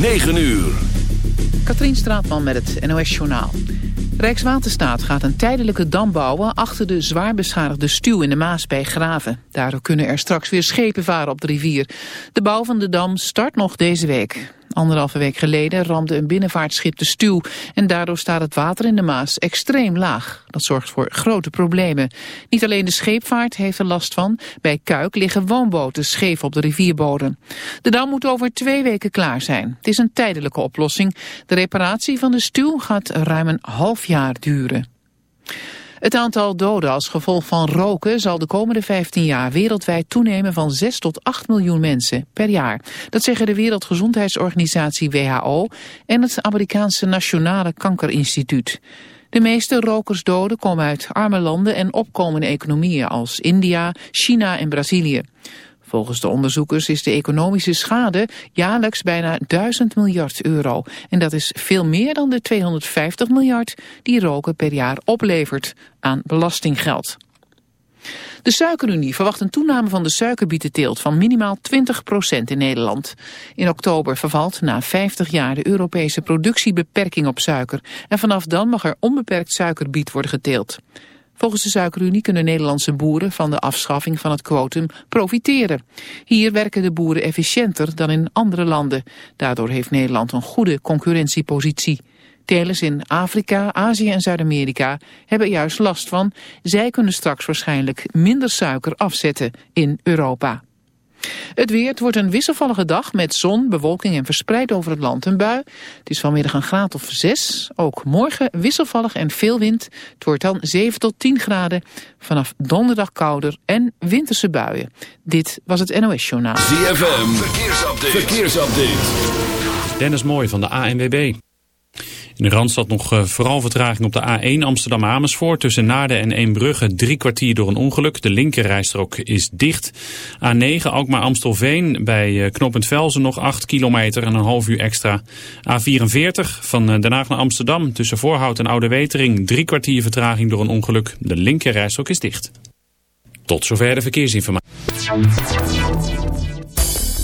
9 uur. Katrien Straatman met het NOS Journaal. Rijkswaterstaat gaat een tijdelijke dam bouwen achter de zwaar beschadigde stuw in de Maas bij Graven. Daardoor kunnen er straks weer schepen varen op de rivier. De bouw van de dam start nog deze week. Anderhalve week geleden ramde een binnenvaartschip de stuw en daardoor staat het water in de Maas extreem laag. Dat zorgt voor grote problemen. Niet alleen de scheepvaart heeft er last van. Bij Kuik liggen woonboten scheef op de rivierbodem. De dam moet over twee weken klaar zijn. Het is een tijdelijke oplossing. De reparatie van de stuw gaat ruim een half jaar duren. Het aantal doden als gevolg van roken zal de komende 15 jaar wereldwijd toenemen van 6 tot 8 miljoen mensen per jaar. Dat zeggen de Wereldgezondheidsorganisatie WHO en het Amerikaanse Nationale Kankerinstituut. De meeste rokersdoden komen uit arme landen en opkomende economieën als India, China en Brazilië. Volgens de onderzoekers is de economische schade jaarlijks bijna 1000 miljard euro. En dat is veel meer dan de 250 miljard die roken per jaar oplevert aan belastinggeld. De Suikerunie verwacht een toename van de suikerbietenteelt van minimaal 20% in Nederland. In oktober vervalt na 50 jaar de Europese productiebeperking op suiker. En vanaf dan mag er onbeperkt suikerbiet worden geteeld. Volgens de Suikerunie kunnen Nederlandse boeren van de afschaffing van het quotum profiteren. Hier werken de boeren efficiënter dan in andere landen. Daardoor heeft Nederland een goede concurrentiepositie. Telers in Afrika, Azië en Zuid-Amerika hebben juist last van. Zij kunnen straks waarschijnlijk minder suiker afzetten in Europa. Het weer, het wordt een wisselvallige dag met zon, bewolking en verspreid over het land een bui. Het is vanmiddag een graad of 6. Ook morgen wisselvallig en veel wind. Het wordt dan 7 tot 10 graden. Vanaf donderdag kouder en winterse buien. Dit was het NOS Journaal. ZFM, verkeersupdate. verkeersupdate. Dennis Mooi van de ANWB. In de Randstad nog uh, vooral vertraging op de A1 Amsterdam-Amersfoort. Tussen Naarden en Eembrugge drie kwartier door een ongeluk. De linkerrijstrook is dicht. A9 Alkmaar-Amstelveen bij uh, knooppunt Velzen nog 8 kilometer en een half uur extra. A44 van uh, Den Haag naar Amsterdam tussen Voorhout en Oude Wetering. Drie kwartier vertraging door een ongeluk. De linkerrijstrook is dicht. Tot zover de verkeersinformatie.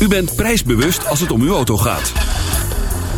U bent prijsbewust als het om uw auto gaat.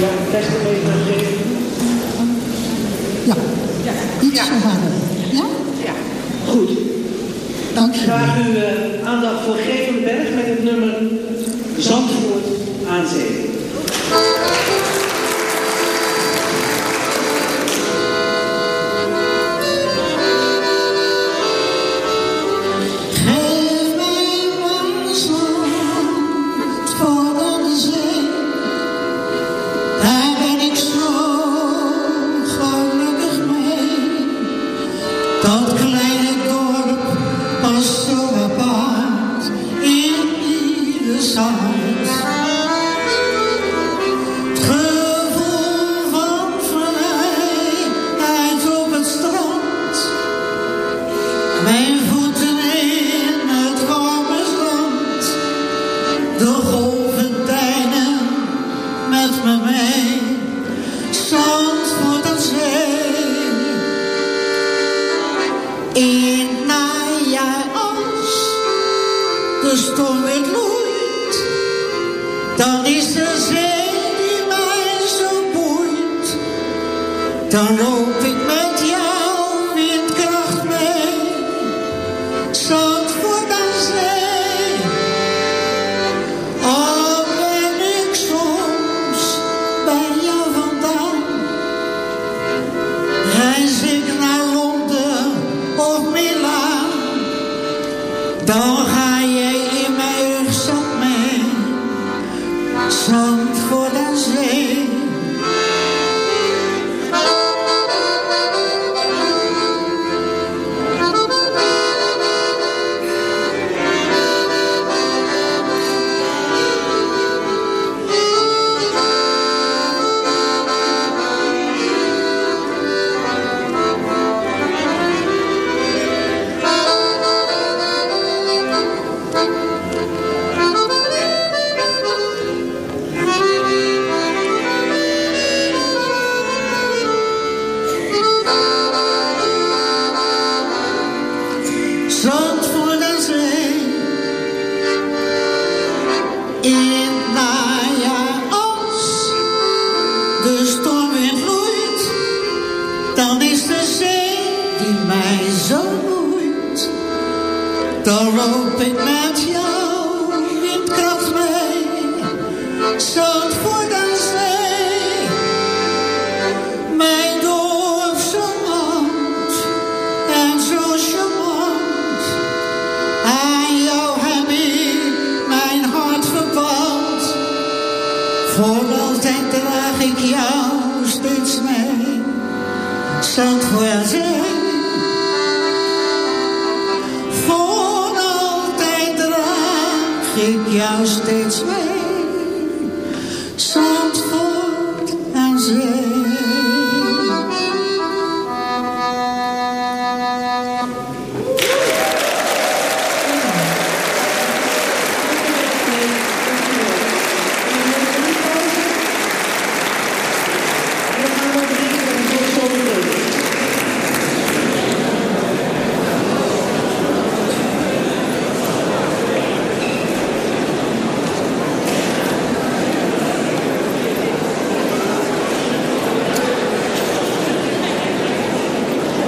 Ja, best even. Ja. ja. Ja. Ja? Goed. Dank u. Graag uw uh, aandacht voor Gevenberg met het nummer Zandvoort aan Zee.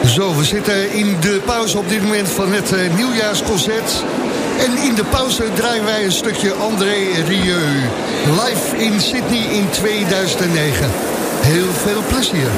Zo, we zitten in de pauze op dit moment van het uh, nieuwjaarsconcert. En in de pauze draaien wij een stukje André Rieu. Live in Sydney in 2009. Heel veel plezier.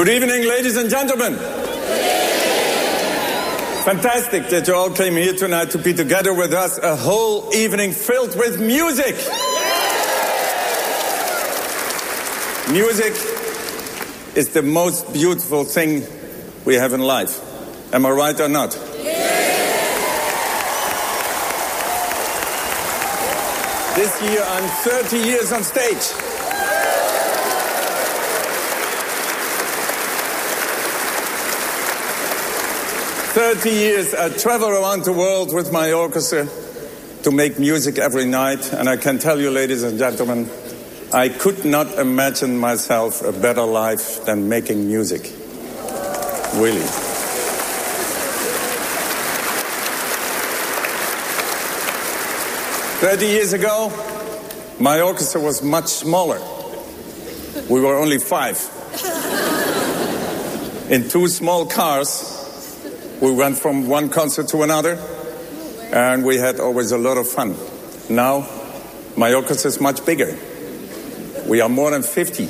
Good evening, ladies and gentlemen. Fantastic that you all came here tonight to be together with us a whole evening filled with music. Music is the most beautiful thing we have in life. Am I right or not? This year I'm 30 years on stage. 30 years, I travel around the world with my orchestra to make music every night. And I can tell you, ladies and gentlemen, I could not imagine myself a better life than making music. Really. Thirty years ago, my orchestra was much smaller. We were only five. In two small cars, we went from one concert to another, and we had always a lot of fun. Now, my orchestra is much bigger. We are more than 50,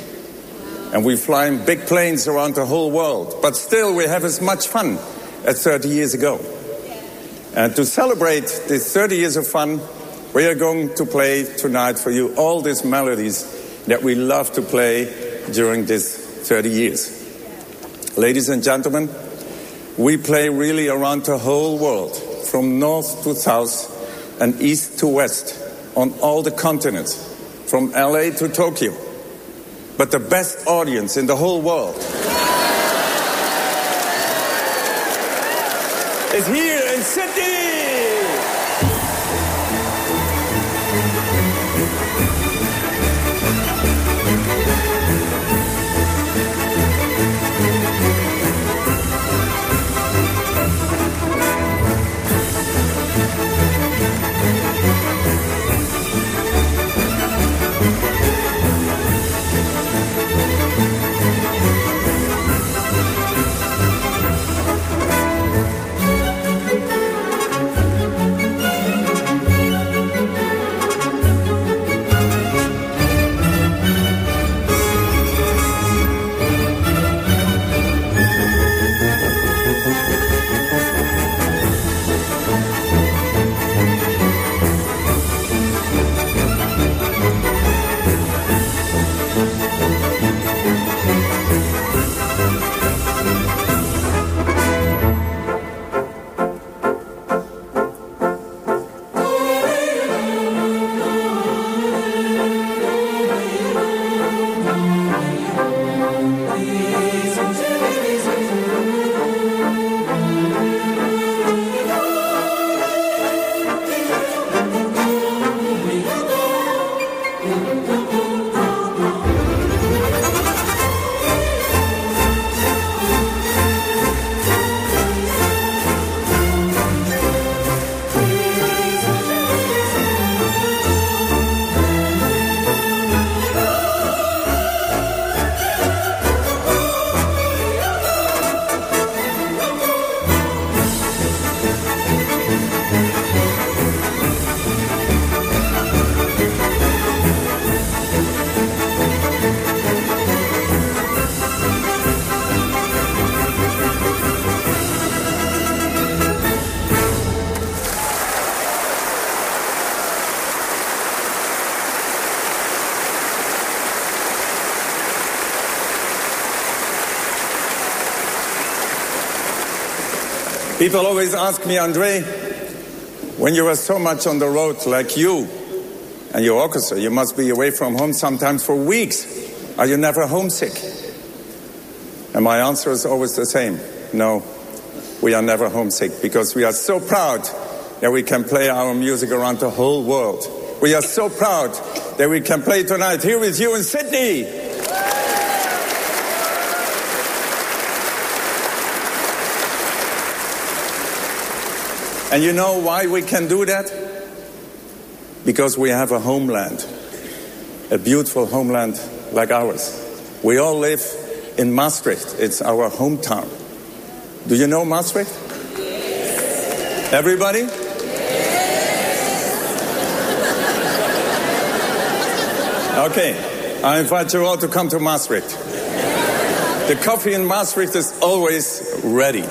and we fly in big planes around the whole world. But still, we have as much fun as 30 years ago. And to celebrate these 30 years of fun, we are going to play tonight for you all these melodies that we love to play during these 30 years. Ladies and gentlemen, we play really around the whole world, from north to south and east to west, on all the continents, from LA to Tokyo. But the best audience in the whole world is here in Sydney! People always ask me, Andre, when you were so much on the road like you and your orchestra, you must be away from home sometimes for weeks. Are you never homesick? And my answer is always the same. No, we are never homesick because we are so proud that we can play our music around the whole world. We are so proud that we can play tonight here with you in Sydney. And you know why we can do that? Because we have a homeland, a beautiful homeland like ours. We all live in Maastricht. It's our hometown. Do you know Maastricht? Everybody? Yes. Okay, I invite you all to come to Maastricht. The coffee in Maastricht is always ready.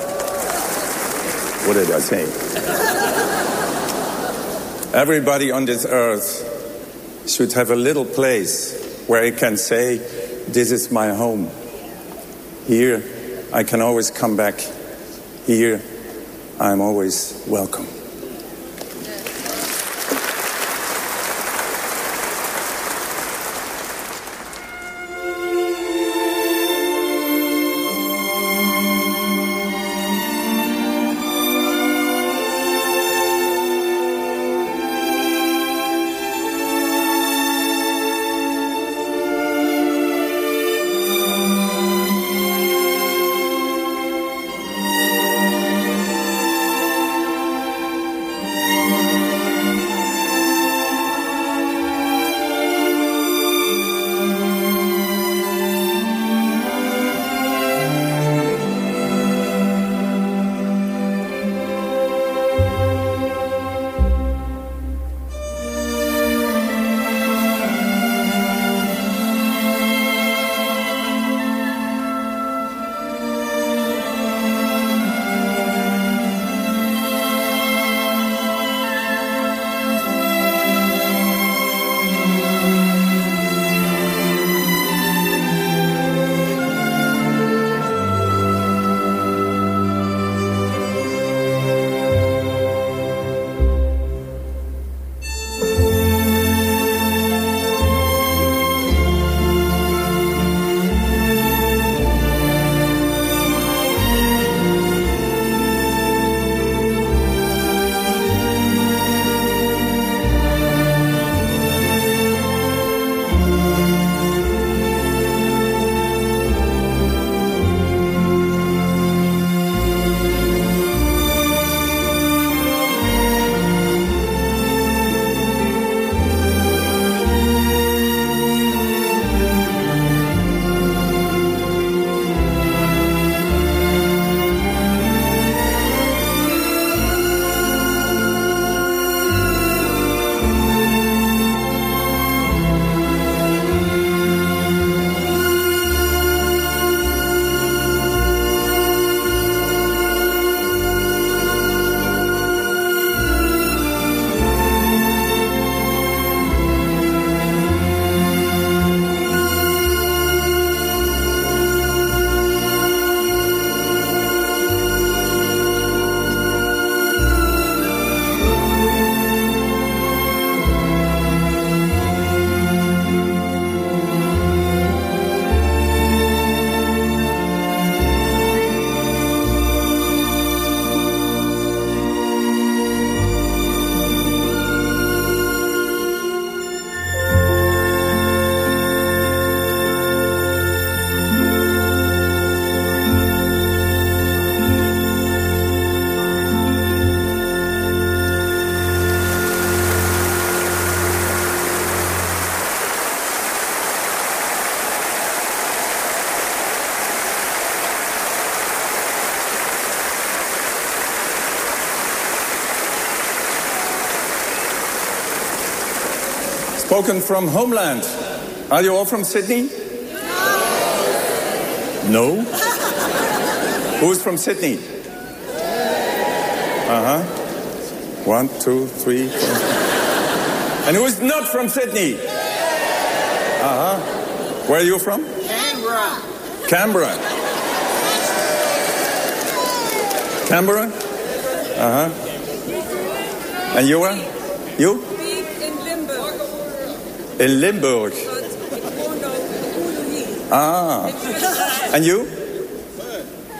What did I say? Everybody on this earth should have a little place where he can say, This is my home. Here, I can always come back. Here, I'm always welcome. Spoken from homeland. Are you all from Sydney? No. No? Who's from Sydney? Uh huh. One, two, three, four. And who is not from Sydney? Uh huh. Where are you from? Canberra. Canberra. Canberra? Uh-huh. And you are? You? In Limburg. Ah. And you?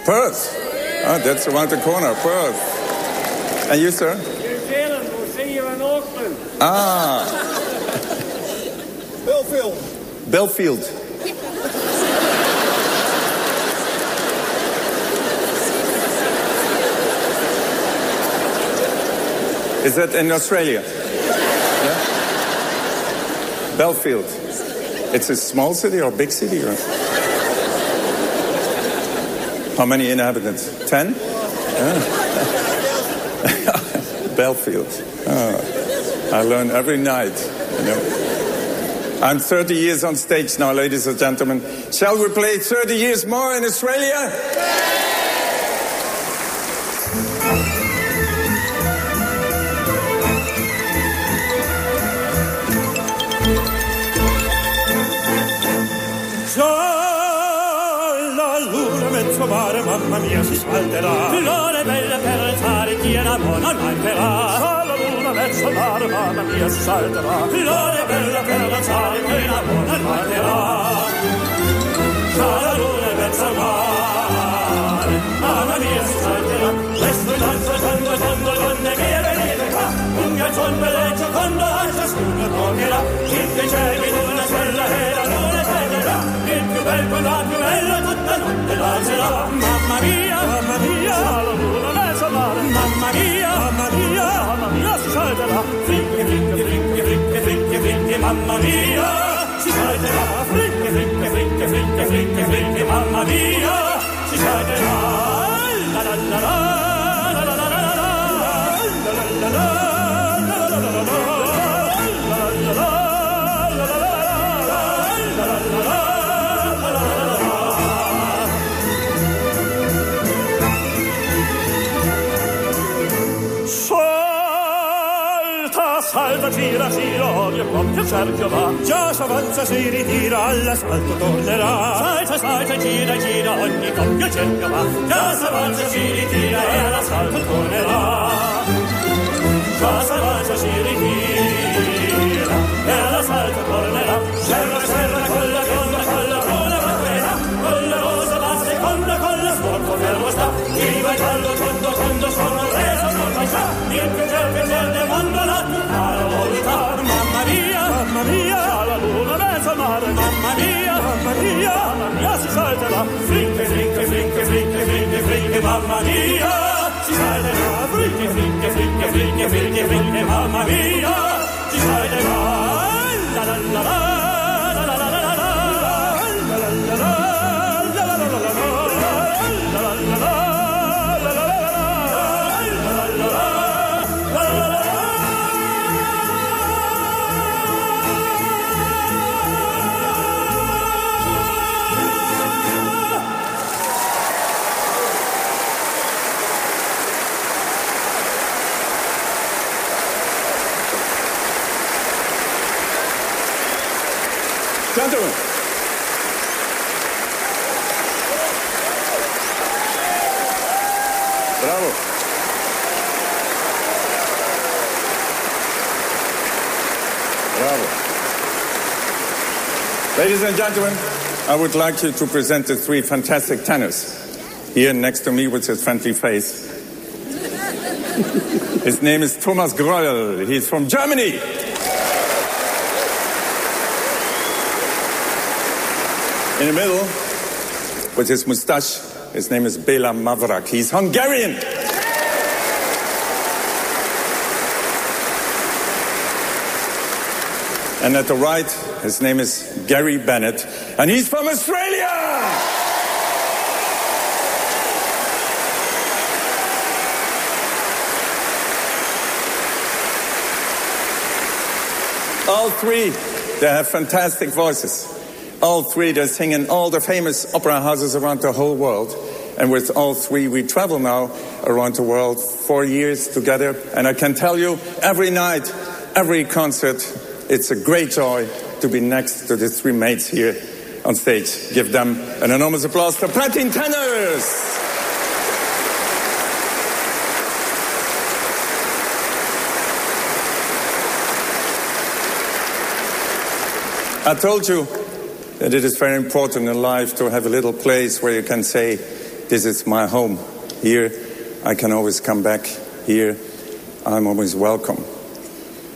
Perth. Ah, that's around the corner, Perth. And you, sir? New Zealand, we'll see you in Auckland. Ah, Belfield. Belfield. Is that in Australia? Yeah? Belfield. It's a small city or big city? Or? How many inhabitants? Ten? Ah. Belfield. Ah. I learn every night, you know. I'm 30 years on stage now, ladies and gentlemen. Shall we play 30 years more in Australia? l'anima mia si spalterà. Flore belle per alzare chi era buona mancherà. Solo l'una verso l'anima mia si salterà. Flore belle per alzare chi era buona mancherà. Solo l'una verso l'anima mia si salterà. Questo danzo, tanto, tanto, donne che era lì qua. Un ghiaccione belle, giocondo, a ciascuno toccherà. Chi ti c'è, chi bel più bella tutta notte danzerà mamma mia mamma mia la luna mezza mare mamma mia mamma mia mamma mia si salterà fricche fricche fricche fricche fricche fricche mamma mia si salterà fricche fricche fricche fricche fricche fricche mamma mia si salterà la la la la Gira, gira, odio coppia, cerchio va. Già s'avanza, si ritira, all'asfalto tornerà. Salta, salta, gira, gira, ogni coppia, cerchio va. Già s'avanza, si ritira, e all'asfalto tornerà. Già s'avanza, si ritira, e all'asfalto tornerà. Serra, serra, colla, colla, colla, colla, colla, colla, rosa, la seconda, colla, sporco, fermo sta. Chi va giallo, Maria, flicke, flicke, flicke, flicke, flicke, Mamma Mia. Sie sei denn da, flicke, flicke, flicke, flicke, Mamma Mia. Sie sei la la la la. Ladies and gentlemen, I would like you to present the three fantastic tenors. Here next to me with his friendly face. his name is Thomas Groll. He's from Germany. In the middle, with his mustache, his name is Bela Mavrak. He's Hungarian. And at the right, his name is Gary Bennett, and he's from Australia! All three, they have fantastic voices. All three, they sing in all the famous opera houses around the whole world. And with all three, we travel now around the world four years together. And I can tell you, every night, every concert, it's a great joy to be next to the three mates here on stage. Give them an enormous applause for Platin Tenors! I told you that it is very important in life to have a little place where you can say, This is my home. Here, I can always come back. Here, I'm always welcome.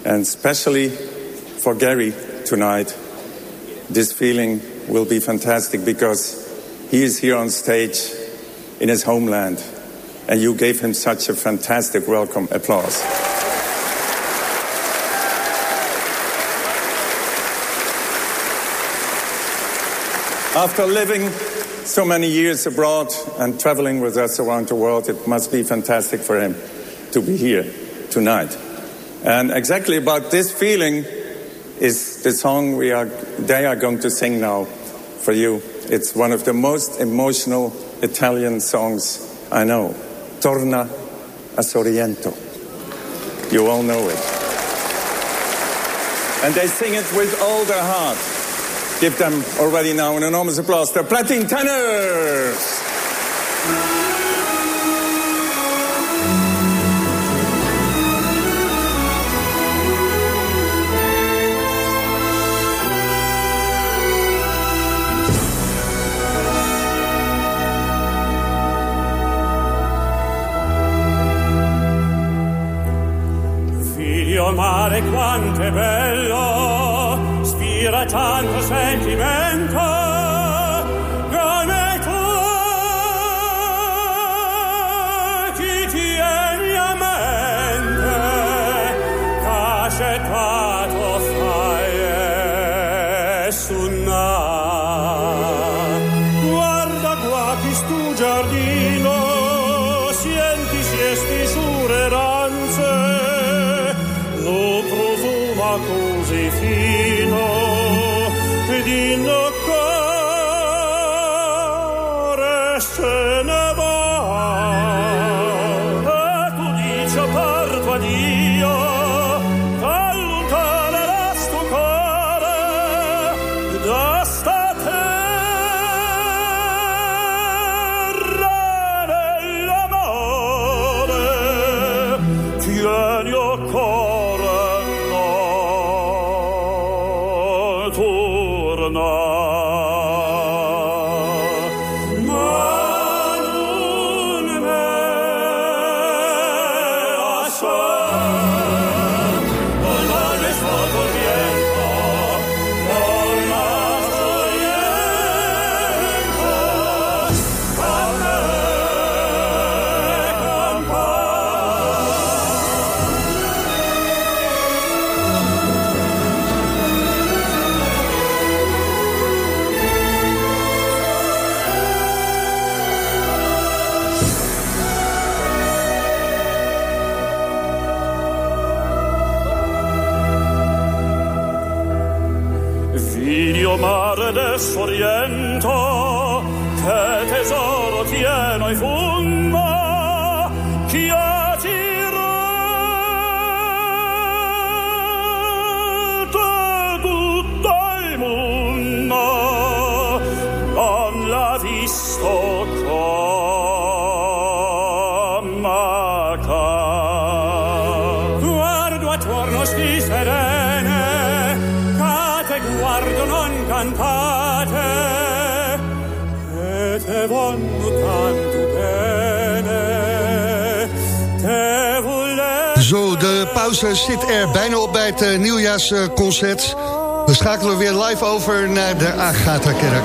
And especially for Gary, tonight, this feeling will be fantastic because he is here on stage in his homeland and you gave him such a fantastic welcome applause. After living so many years abroad and traveling with us around the world, it must be fantastic for him to be here tonight. And exactly about this feeling is the song we are, they are going to sing now for you. It's one of the most emotional Italian songs I know. Torna a Sorrento. You all know it. And they sing it with all their heart. Give them already now an enormous applause. The Platin Tenors! Figlio mare quanto è bello, spira tanto sentimento, Sorrento, che tesoro tieno in fondo, chi ha tirato tutto il mondo, non l'ha visto pauze zit er bijna op bij het eh, nieuwjaarsconcert. We schakelen weer live over naar de Agatha-kerk.